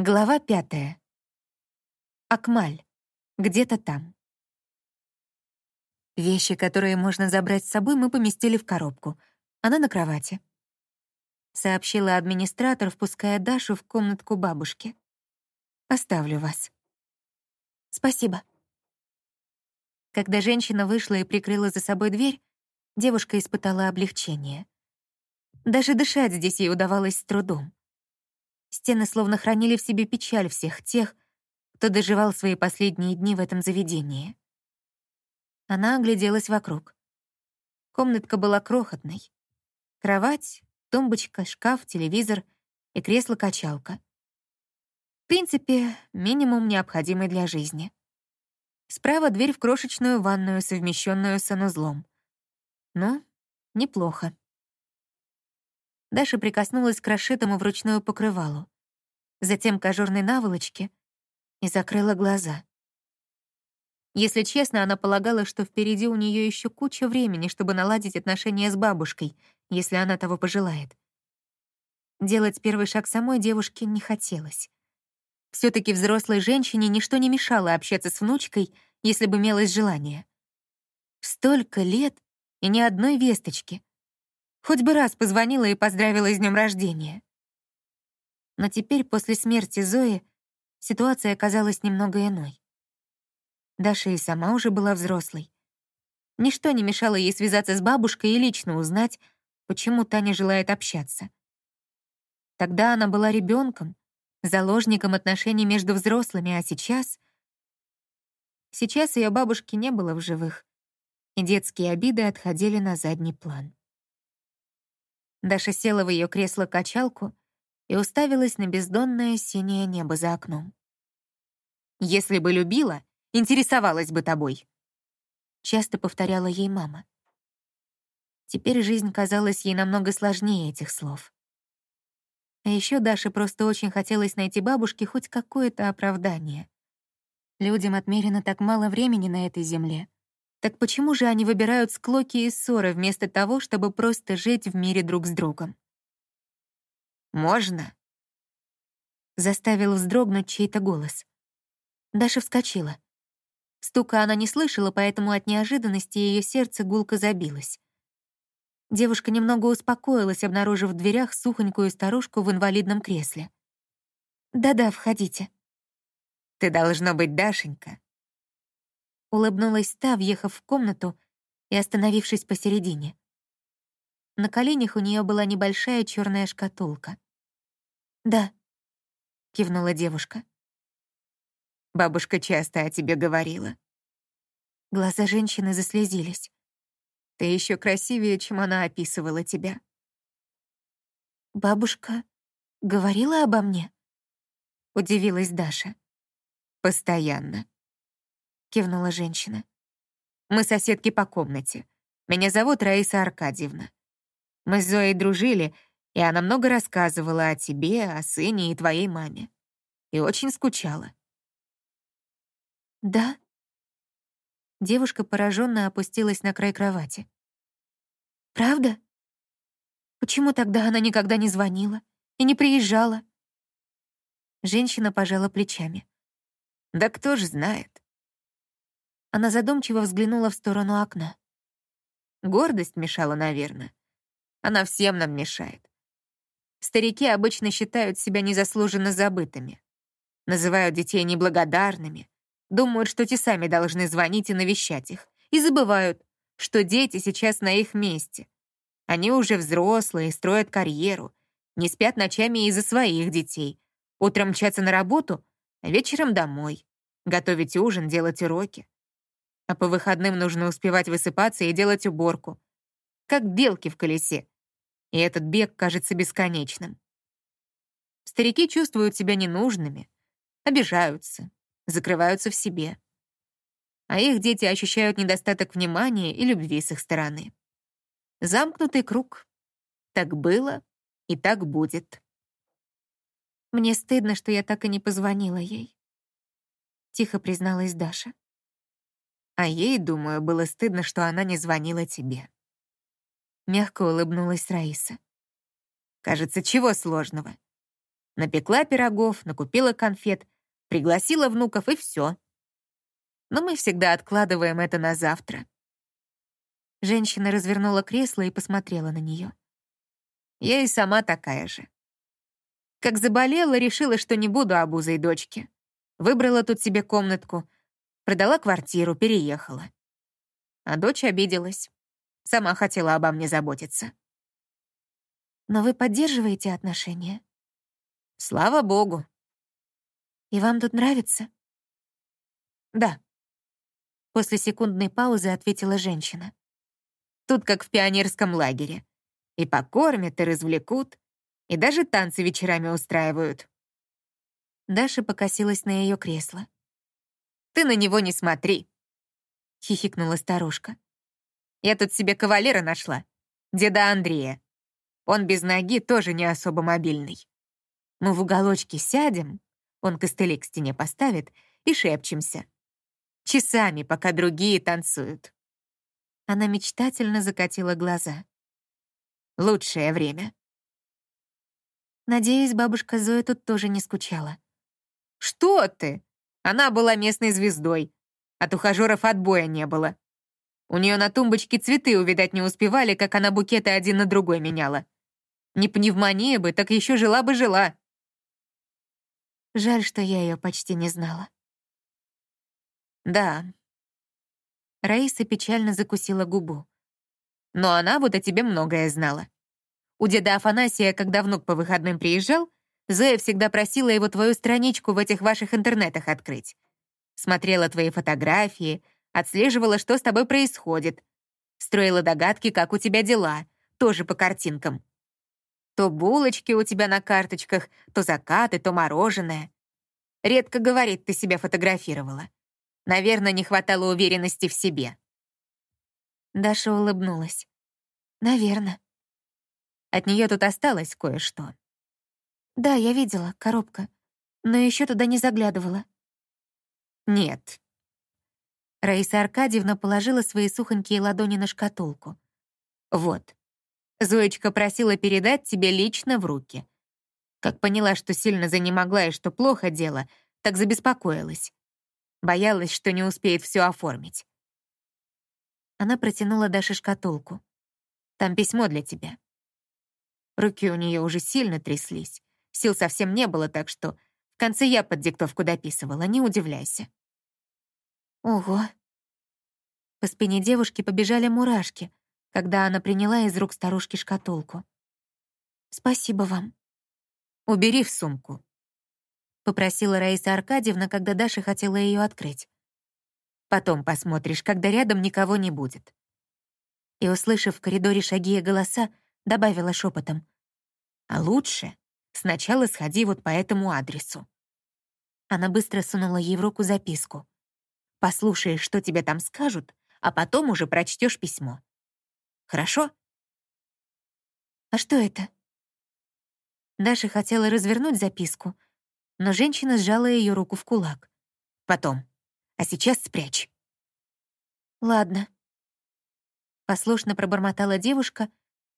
Глава пятая. Акмаль. Где-то там. Вещи, которые можно забрать с собой, мы поместили в коробку. Она на кровати. Сообщила администратор, впуская Дашу в комнатку бабушки. «Оставлю вас». «Спасибо». Когда женщина вышла и прикрыла за собой дверь, девушка испытала облегчение. Даже дышать здесь ей удавалось с трудом. Стены словно хранили в себе печаль всех тех, кто доживал свои последние дни в этом заведении. Она огляделась вокруг. Комнатка была крохотной. Кровать, тумбочка, шкаф, телевизор и кресло-качалка. В принципе, минимум необходимый для жизни. Справа дверь в крошечную ванную, совмещенную с санузлом. Но неплохо. Даша прикоснулась к расшитому вручную покрывалу, затем к ажурной наволочке и закрыла глаза. Если честно, она полагала, что впереди у нее еще куча времени, чтобы наладить отношения с бабушкой, если она того пожелает. Делать первый шаг самой девушке не хотелось. все таки взрослой женщине ничто не мешало общаться с внучкой, если бы имелось желание. Столько лет и ни одной весточки. Хоть бы раз позвонила и поздравила с днем рождения. Но теперь, после смерти Зои, ситуация оказалась немного иной. Даша и сама уже была взрослой. Ничто не мешало ей связаться с бабушкой и лично узнать, почему Таня желает общаться. Тогда она была ребенком, заложником отношений между взрослыми, а сейчас... Сейчас ее бабушки не было в живых, и детские обиды отходили на задний план. Даша села в ее кресло-качалку и уставилась на бездонное синее небо за окном. «Если бы любила, интересовалась бы тобой», — часто повторяла ей мама. Теперь жизнь казалась ей намного сложнее этих слов. А еще Даше просто очень хотелось найти бабушке хоть какое-то оправдание. Людям отмерено так мало времени на этой земле, так почему же они выбирают склоки и ссоры вместо того, чтобы просто жить в мире друг с другом? «Можно?» Заставил вздрогнуть чей-то голос. Даша вскочила. Стука она не слышала, поэтому от неожиданности ее сердце гулко забилось. Девушка немного успокоилась, обнаружив в дверях сухонькую старушку в инвалидном кресле. «Да-да, входите». «Ты должна быть Дашенька», Улыбнулась та, въехав в комнату и остановившись посередине. На коленях у нее была небольшая черная шкатулка. «Да», — кивнула девушка. «Бабушка часто о тебе говорила». Глаза женщины заслезились. «Ты еще красивее, чем она описывала тебя». «Бабушка говорила обо мне?» — удивилась Даша. «Постоянно», — кивнула женщина. «Мы соседки по комнате. Меня зовут Раиса Аркадьевна. Мы с Зоей дружили, и она много рассказывала о тебе, о сыне и твоей маме. И очень скучала». «Да?» Девушка пораженно опустилась на край кровати. «Правда? Почему тогда она никогда не звонила и не приезжала?» Женщина пожала плечами. «Да кто ж знает. Она задумчиво взглянула в сторону окна. Гордость мешала, наверное. Она всем нам мешает. Старики обычно считают себя незаслуженно забытыми. Называют детей неблагодарными, думают, что те сами должны звонить и навещать их, и забывают, что дети сейчас на их месте. Они уже взрослые, строят карьеру, не спят ночами из-за своих детей, утром мчатся на работу, а вечером домой, готовить ужин, делать уроки а по выходным нужно успевать высыпаться и делать уборку. Как белки в колесе. И этот бег кажется бесконечным. Старики чувствуют себя ненужными, обижаются, закрываются в себе. А их дети ощущают недостаток внимания и любви с их стороны. Замкнутый круг. Так было и так будет. Мне стыдно, что я так и не позвонила ей. Тихо призналась Даша. А ей, думаю, было стыдно, что она не звонила тебе. Мягко улыбнулась Раиса. Кажется, чего сложного? Напекла пирогов, накупила конфет, пригласила внуков и все. Но мы всегда откладываем это на завтра. Женщина развернула кресло и посмотрела на нее. Я и сама такая же. Как заболела, решила, что не буду обузой дочки. Выбрала тут себе комнатку, продала квартиру, переехала. А дочь обиделась. Сама хотела обо мне заботиться. Но вы поддерживаете отношения? Слава богу. И вам тут нравится? Да. После секундной паузы ответила женщина. Тут как в пионерском лагере. И покормят, и развлекут, и даже танцы вечерами устраивают. Даша покосилась на ее кресло. «Ты на него не смотри», — хихикнула старушка. «Я тут себе кавалера нашла, деда Андрея. Он без ноги тоже не особо мобильный. Мы в уголочке сядем, он костыли к стене поставит и шепчемся. Часами, пока другие танцуют. Она мечтательно закатила глаза. Лучшее время. Надеюсь, бабушка Зоя тут тоже не скучала. «Что ты? Она была местной звездой. От ухажеров отбоя не было. У нее на тумбочке цветы увидать не успевали, как она букеты один на другой меняла. Не пневмония бы, так еще жила бы жила. Жаль, что я ее почти не знала. Да. Раиса печально закусила губу. Но она вот о тебе многое знала. У деда Афанасия, когда внук по выходным приезжал, Зоя всегда просила его твою страничку в этих ваших интернетах открыть. Смотрела твои фотографии, отслеживала, что с тобой происходит. Строила догадки, как у тебя дела, тоже по картинкам. То булочки у тебя на карточках, то закаты, то мороженое. Редко говорит, ты себя фотографировала. Наверное, не хватало уверенности в себе. Даша улыбнулась. Наверное. От нее тут осталось кое-что. Да, я видела, коробка. Но еще туда не заглядывала. Нет. Раиса Аркадьевна положила свои сухонькие ладони на шкатулку. Вот. Зоечка просила передать тебе лично в руки. Как поняла, что сильно занемогла и что плохо дело, так забеспокоилась. Боялась, что не успеет все оформить. Она протянула Даше шкатулку. «Там письмо для тебя». Руки у нее уже сильно тряслись. Сил совсем не было, так что в конце я под диктовку дописывала, не удивляйся. Ого. По спине девушки побежали мурашки, когда она приняла из рук старушки шкатулку. «Спасибо вам». «Убери в сумку», — попросила Раиса Аркадьевна, когда Даша хотела ее открыть. «Потом посмотришь, когда рядом никого не будет». И, услышав в коридоре шаги и голоса, добавила шепотом. «А лучше сначала сходи вот по этому адресу». Она быстро сунула ей в руку записку. «Послушаешь, что тебе там скажут, а потом уже прочтешь письмо. Хорошо?» «А что это?» Даша хотела развернуть записку, но женщина сжала ее руку в кулак. «Потом. А сейчас спрячь». «Ладно». Послушно пробормотала девушка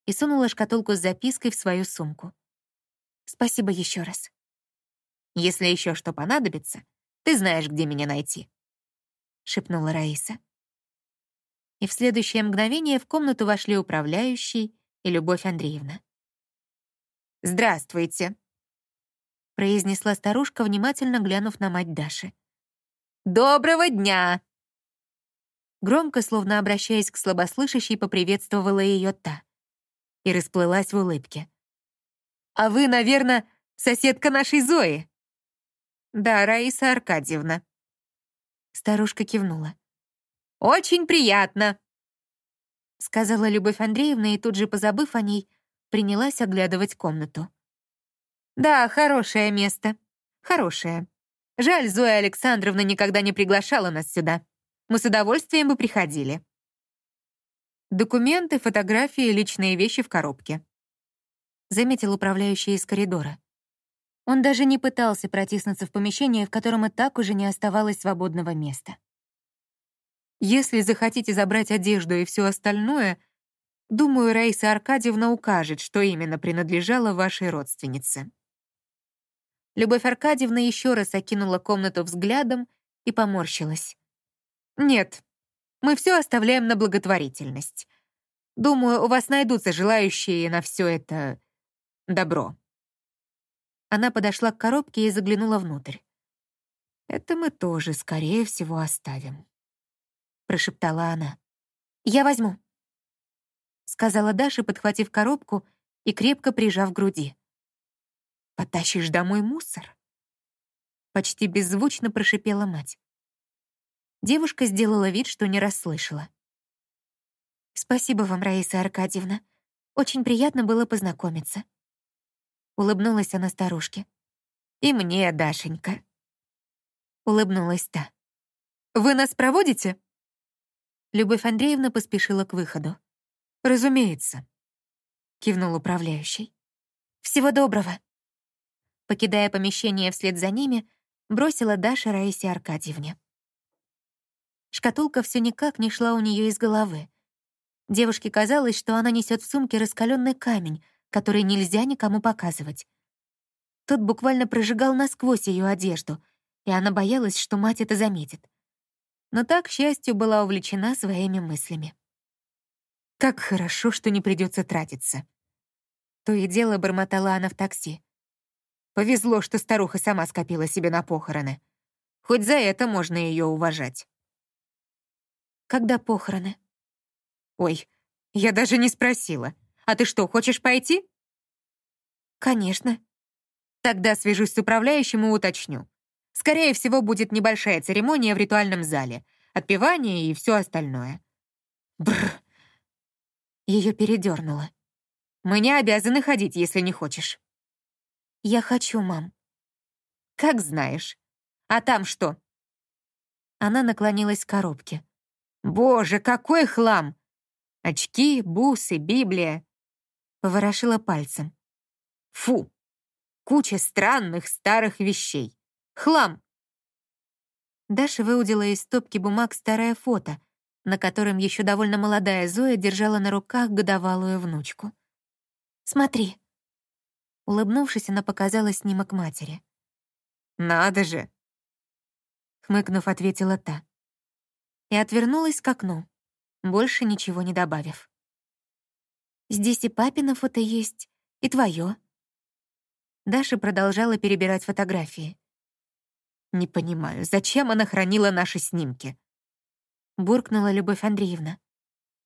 и сунула шкатулку с запиской в свою сумку. «Спасибо еще раз». «Если еще что понадобится, ты знаешь, где меня найти», — шепнула Раиса и в следующее мгновение в комнату вошли управляющий и Любовь Андреевна. «Здравствуйте», — произнесла старушка, внимательно глянув на мать Даши. «Доброго дня!» Громко, словно обращаясь к слабослышащей, поприветствовала ее та и расплылась в улыбке. «А вы, наверное, соседка нашей Зои?» «Да, Раиса Аркадьевна». Старушка кивнула. «Очень приятно», — сказала Любовь Андреевна и тут же, позабыв о ней, принялась оглядывать комнату. «Да, хорошее место. Хорошее. Жаль, Зоя Александровна никогда не приглашала нас сюда. Мы с удовольствием бы приходили». Документы, фотографии, личные вещи в коробке. Заметил управляющий из коридора. Он даже не пытался протиснуться в помещение, в котором и так уже не оставалось свободного места. Если захотите забрать одежду и все остальное, думаю, Раиса Аркадьевна укажет, что именно принадлежало вашей родственнице. Любовь Аркадьевна еще раз окинула комнату взглядом и поморщилась. «Нет, мы все оставляем на благотворительность. Думаю, у вас найдутся желающие на все это добро». Она подошла к коробке и заглянула внутрь. «Это мы тоже, скорее всего, оставим», — прошептала она. «Я возьму», — сказала Даша, подхватив коробку и крепко прижав к груди. «Потащишь домой мусор?» Почти беззвучно прошипела мать. Девушка сделала вид, что не расслышала. «Спасибо вам, Раиса Аркадьевна. Очень приятно было познакомиться». Улыбнулась она старушке. «И мне, Дашенька». Улыбнулась та. «Вы нас проводите?» Любовь Андреевна поспешила к выходу. «Разумеется», — кивнул управляющий. «Всего доброго». Покидая помещение вслед за ними, бросила Даша Раисе Аркадьевне. Шкатулка все никак не шла у нее из головы. Девушке казалось, что она несет в сумке раскаленный камень, который нельзя никому показывать. Тот буквально прожигал насквозь ее одежду, и она боялась, что мать это заметит. Но так, к счастью, была увлечена своими мыслями. Как хорошо, что не придется тратиться. То и дело бормотала она в такси. Повезло, что старуха сама скопила себе на похороны. Хоть за это можно ее уважать. Когда похороны? Ой, я даже не спросила. А ты что, хочешь пойти? Конечно. Тогда свяжусь с управляющим и уточню. Скорее всего, будет небольшая церемония в ритуальном зале, отпевание и все остальное. Бррр. Ее передернуло. Мы не обязаны ходить, если не хочешь. Я хочу, мам. Как знаешь. А там что? Она наклонилась к коробке. Боже, какой хлам! Очки, бусы, Библия. Поворошила пальцем. Фу, куча странных старых вещей. Хлам. Даша выудила из стопки бумаг старое фото, на котором еще довольно молодая Зоя держала на руках годовалую внучку. «Смотри». Улыбнувшись, она показала снимок матери. «Надо же!» Хмыкнув, ответила та и отвернулась к окну, больше ничего не добавив. «Здесь и папина фото есть, и твое. Даша продолжала перебирать фотографии. «Не понимаю, зачем она хранила наши снимки?» Буркнула Любовь Андреевна.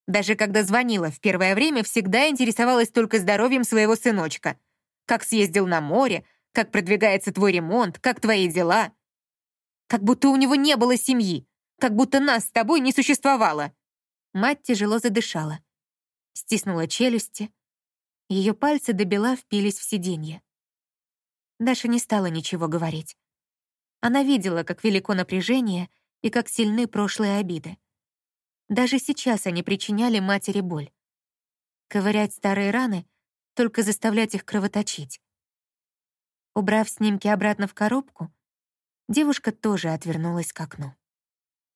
Даже когда звонила в первое время, всегда интересовалась только здоровьем своего сыночка. Как съездил на море, как продвигается твой ремонт, как твои дела. Как будто у него не было семьи как будто нас с тобой не существовало». Мать тяжело задышала, стиснула челюсти. Ее пальцы до бела впились в сиденье. Даша не стала ничего говорить. Она видела, как велико напряжение и как сильны прошлые обиды. Даже сейчас они причиняли матери боль. Ковырять старые раны — только заставлять их кровоточить. Убрав снимки обратно в коробку, девушка тоже отвернулась к окну.